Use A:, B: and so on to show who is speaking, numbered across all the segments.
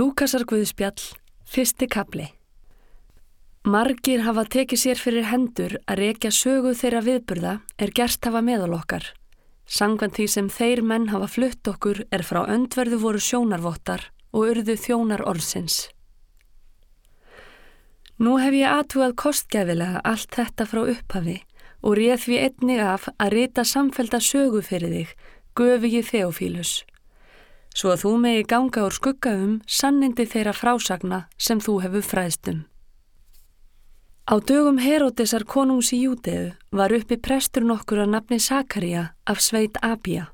A: Lúkasar Guðspjall, fyrsti kapli. Margir hafa tekið sér fyrir hendur að rekja sögu þeirra viðburða er gerst hafa meðal okkar. Sangvan því sem þeir menn hafa flutt okkur er frá öndverðu voru sjónarvottar og urðu þjónar orðsins. Nú hef ég aðtúað kostgæfilega allt þetta frá upphafi og réð því einnig af að rita samfelda sögu fyrir þig, göfi ég Þeofílus svo að þú megi ganga úr skugga um sannindi þeirra frásagna sem þú hefur fræðstum. Á dögum Heródesar konungs í Júteu var uppi prestur nokkur að nafni Sakaria af sveit Abia.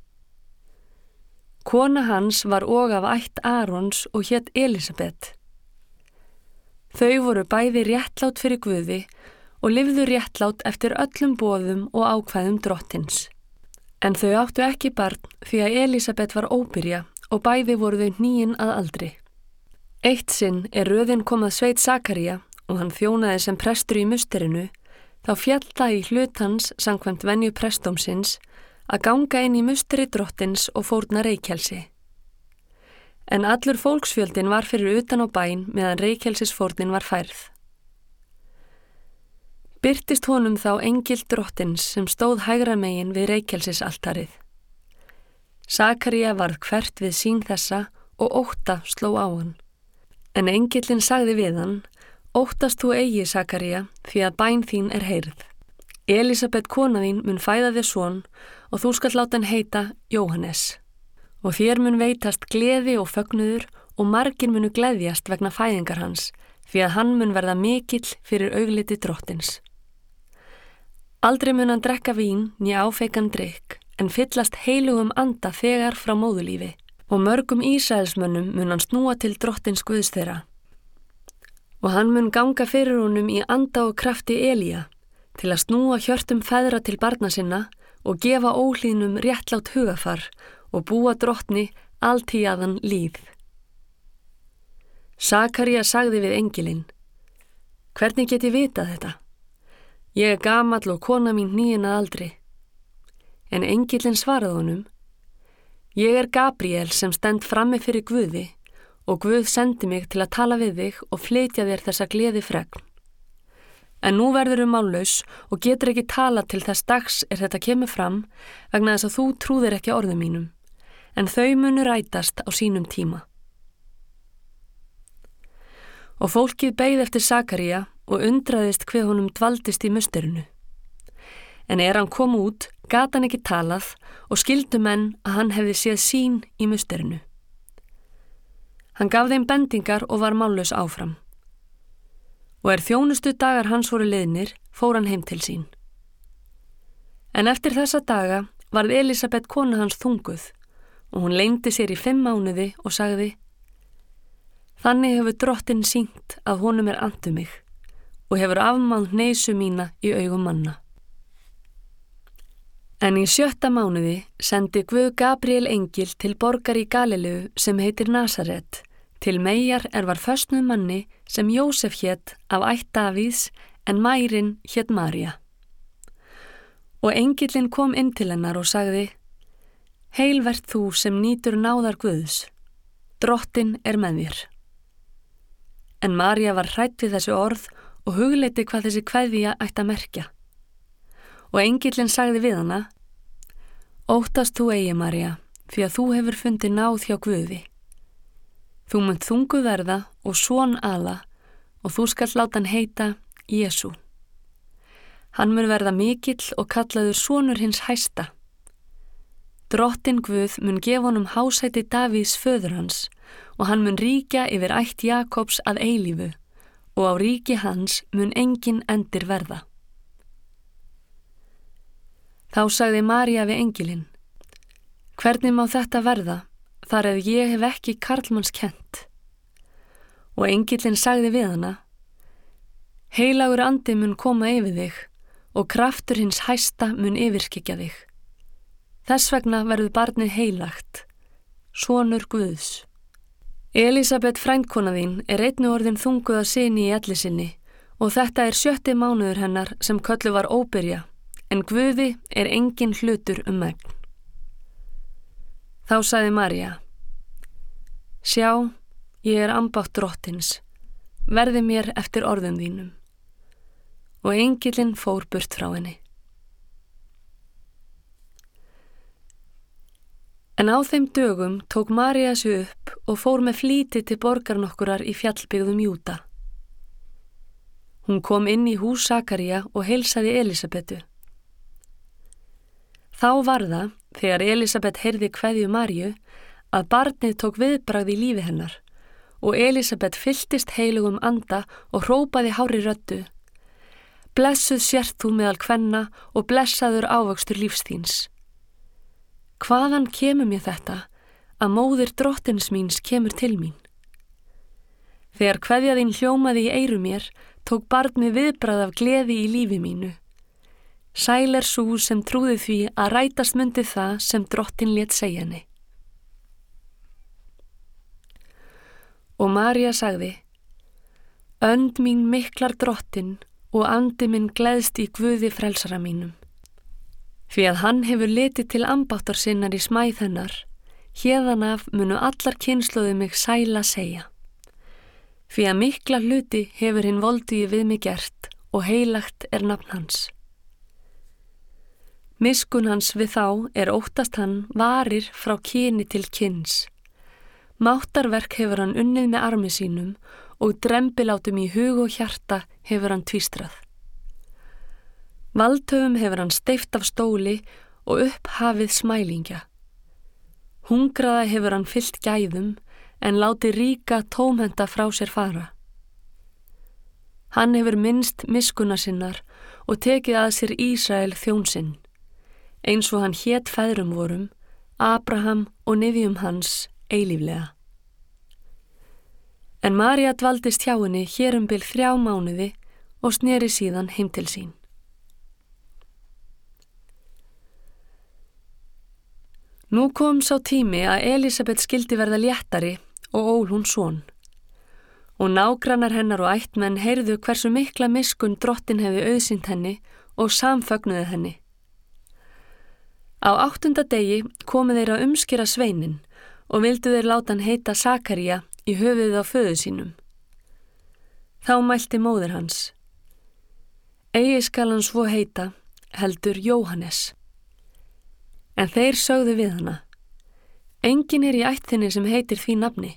A: Kona hans var og af ætt Arons og hétt Elisabeth. Þau voru bæði réttlátt fyrir Guði og livðu réttlátt eftir öllum bóðum og ákvæðum drottins. En þau áttu ekki barn því að Elisabeth var óbyrja og bæði voru þau nýjinn að aldri. Eitt sinn er röðin komað sveit Sakaria og hann þjónaði sem prestur í musterinu, þá fjalla í hlutans sangkvæmt venju prestómsins að ganga inn í musteri drottins og fórna reykjelsi. En allur fólksfjöldin var fyrir utan á bæn meðan reykjelsisfórnin var færð. Byrtist honum þá engil drottins sem stóð hægra megin við reykjelsisaltarið. Sakaria varð hvert við sín þessa og óta sló á hann. En engillin sagði við hann, óttast þú eigi Sakaria því að bæn þín er heyrð. Elisabeth kona þín mun fæða þér svon og þú skall láta hann heita Jóhannes. Og þér mun veitast gleði og fögnuður og margin munu gleðjast vegna fæðingar hans því að hann mun verða mikill fyrir augliti drottins. Aldrei mun hann drekka vín nýja áfeikan drikk en fyllast heilugum anda þegar frá móðulífi og mörgum Ísraelsmönnum mun hann snúa til drottins Guðs þeirra. Og hann mun ganga fyrir honum í anda og krafti Elíja til að snúa hjörtum feðra til barna sinna og gefa ólínum réttlátt hugafar og búa drottni alltíjaðan líð. Sakaria sagði við engilinn, hvernig get ég vitað þetta? Ég er gamall og kona mín nýjina aldri en engillin svaraði honum Ég er Gabriel sem stend frammi fyrir Guði og Guð sendi mig til að tala við þig og flytja þér þessa gleði fregn. En nú verður um málaus og getur ekki tala til þess dags er þetta kemur fram vegna þess að þú trúðir ekki orðum mínum, en þau munu rætast á sínum tíma. Og fólkið beigð eftir Sakaria og undraðist hver honum dvaldist í musterinu en er hann kom út, gata hann ekki talað og skildu menn að hann hefði séð sín í musterinu. Hann gaf þeim bendingar og var mállus áfram. Og er þjónustu dagar hans voru liðnir, fór hann heim til sín. En eftir þessa daga varð Elisabeth kona hans þunguð og hún leindi sér í fimm mánuði og sagði Þannig hefur drottin sínt að honum er andu mig og hefur afmáð neysu mína í augum manna. En í sjötta mánuði sendi Guð Gabriel Engil til borgar í Galilegu sem heitir Nazaret, til megar er var föstnuð manni sem Jósef hétt af ætt Davíðs en mærin hétt Marja. Og Engilin kom inn til hennar og sagði, Heilvert þú sem nýtur náðar Guðs, drottin er með þér. En Marja var hrætt við þessu orð og hugleiti hvað þessi kveðja ætti að merkja og engillin sagði við hana Óttast þú eigi, Marja, því að þú hefur fundið náð hjá Guði. Þú munt þungu verða og svon ala og þú skall láta hann heita Jésu. Hann mun verða mikill og kallaður svonur hins hæsta. Drottin Guð mun gefa honum hásæti Davíðs föður hans og hann mun ríkja yfir ætt Jakobs að eilífu og á ríki hans mun engin endir verða. Þá sagði Marja við engilinn, hvernig má þetta verða þar að ég hef ekki Karlmanns kent? Og engilinn sagði við hana, heilagur andi mun koma yfir þig og kraftur hins hæsta mun yfirskikja þig. Þess vegna verður barnið heilagt, sonur Guðs. Elisabeth frænkona þín er einnu orðin þunguða sinni í ellisinni og þetta er sjötti mánuður hennar sem köllu var óbyrja en Guði er engin hlutur um megn. Þá saði Marja, Sjá, ég er ambátt drottins, verði mér eftir orðum þínum. Og engilinn fór burt frá henni. En á þeim dögum tók Marja sig upp og fór með flíti til borgarnokkurar í fjallbyggðum Júta. Hún kom inn í hús Sakaria og heilsaði Elisabetu. Þá var það, þegar Elisabet heyrði hverju Marju, að barnið tók viðbragð í lífi hennar og Elisabet fylltist heilugum anda og hrópaði hári röttu. Blessuð sért þú meðal kvenna og blessaður ávöxtur lífsþíns. Hvaðan kemur mér þetta að móðir drottins míns kemur til mín? Þegar hverjaðinn hljómaði í eiru mér, tók barni viðbrað af gleði í lífi mínu. Sæl er svo sem trúði því að rætast myndi það sem drottin létt segja henni. Og Marja sagði, Önd mín miklar drottin og andi minn gleðst í guði frelsara mínum. Því að hann hefur litið til ambáttar sinnar í smæð hennar, hérðan af munu allar kynsluði mig sæla segja. Því að mikla hluti hefur hinn volduði við mig gert og heilagt er nafn hans. Miskun hans við þá er óttast hann varir frá kyni til kyns. Máttarverk hefur hann unnið með armi sínum og drembilátum í hug og hjarta hefur hann tvístrað. Valdhöfum hefur hann steift af stóli og upphafið smælingja. Hungraða hefur hann fyllt gæðum en láti ríka tómhenda frá sér fara. Hann hefur minnst miskuna sinnar og tekið að sér Ísrael þjónsinn, eins og hann hétt feðrum vorum, Abraham og nefjum hans eilíflega. En Marja dvaldist hjá henni hér um byrj þrjá mánuði og sneri síðan heim til sín. Nú kom sá tími að Elisabeth skildi verða léttari og ól hún svon. Og nágrannar hennar og ættmenn heyrðu hversu mikla miskun drottin hefði auðsýnt henni og samfögnuði henni. Á áttunda degi komið þeir að umskera sveinin og vildu þeir láta hann heita Sakaria í höfuðið á föðu sínum. Þá mælti móður hans. Egi skal hann svo heita heldur Jóhannes. En þeir sögðu við hana. Engin er í ættinni sem heitir því nafni.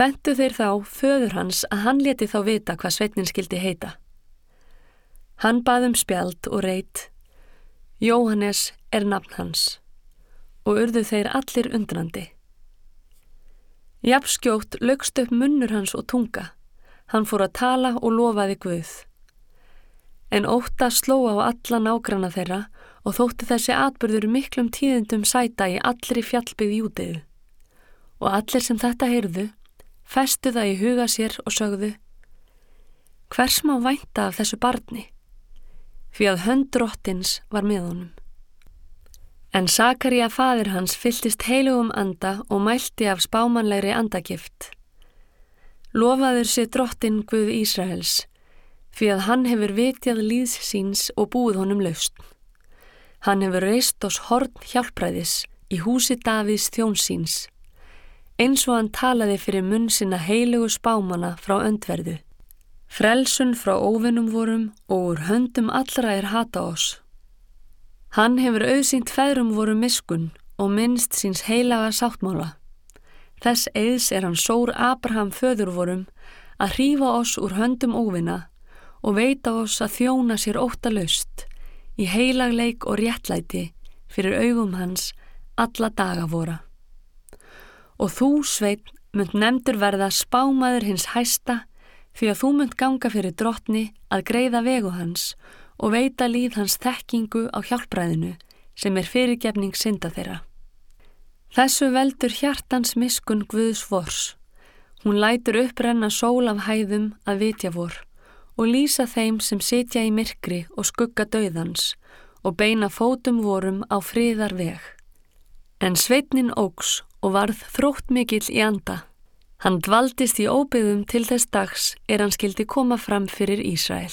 A: Bentu þeir þá föður hans að hann leti þá vita hvað sveitnin skildi heita. Hann baðum spjald og reyt. Jóhannes er nafn hans og urðu þeir allir undrandi. Japskjótt lögst upp munnur hans og tunga. Hann fór að tala og lofaði Guð. En óta sló á alla nágrana þeirra og þótti þessi atbyrður miklum tíðendum sæta í allri fjallbyggð jútiðu. Og allir sem þetta heyrðu, festu það í huga sér og sögðu Hvers má vænta af þessu barni? Því að höndrottins var með honum. En Sakaria fadir hans fylltist heilugum anda og mælti af spámanlegri andagift. Lofaður sér drottin Guð Ísraels, fyrir að hann hefur vitjað líðs síns og búið honum laust. Hann hefur reist ós horn hjálpræðis í húsi Davids þjónsíns, eins og hann talaði fyrir munn sinna heilugu spámana frá öndverðu. Frelsun frá óvinnum vorum og úr höndum allra er hata oss. Hann hefur auðsýnt feðrum voru miskun og minnst síns heilaga sáttmála. Þess eðs er hann sór Abraham föður vorum að hrífa oss úr höndum óvinna og veita oss að þjóna sér óta löst í heilagleik og réttlæti fyrir augum hans alla daga vora. Og þú, Sveit, mynd nefndur verða spámaður hins hæsta því að þú mynd ganga fyrir drottni að greiða vegu hans og veita líð hans þekkingu á hjálpræðinu sem er fyrirgefning synda þeirra. Þessu veldur hjartans miskun Guðs vors. Hún lætur upprenna sól af hæðum að vitja vor og lýsa þeim sem sitja í myrkri og skugga dauðans og beina fótum vorum á fríðar veg. En sveitnin ógs og varð þrótt mikill í anda. Hann dvaldist í óbyðum til þess dags er hann skildi koma fram fyrir Ísrael.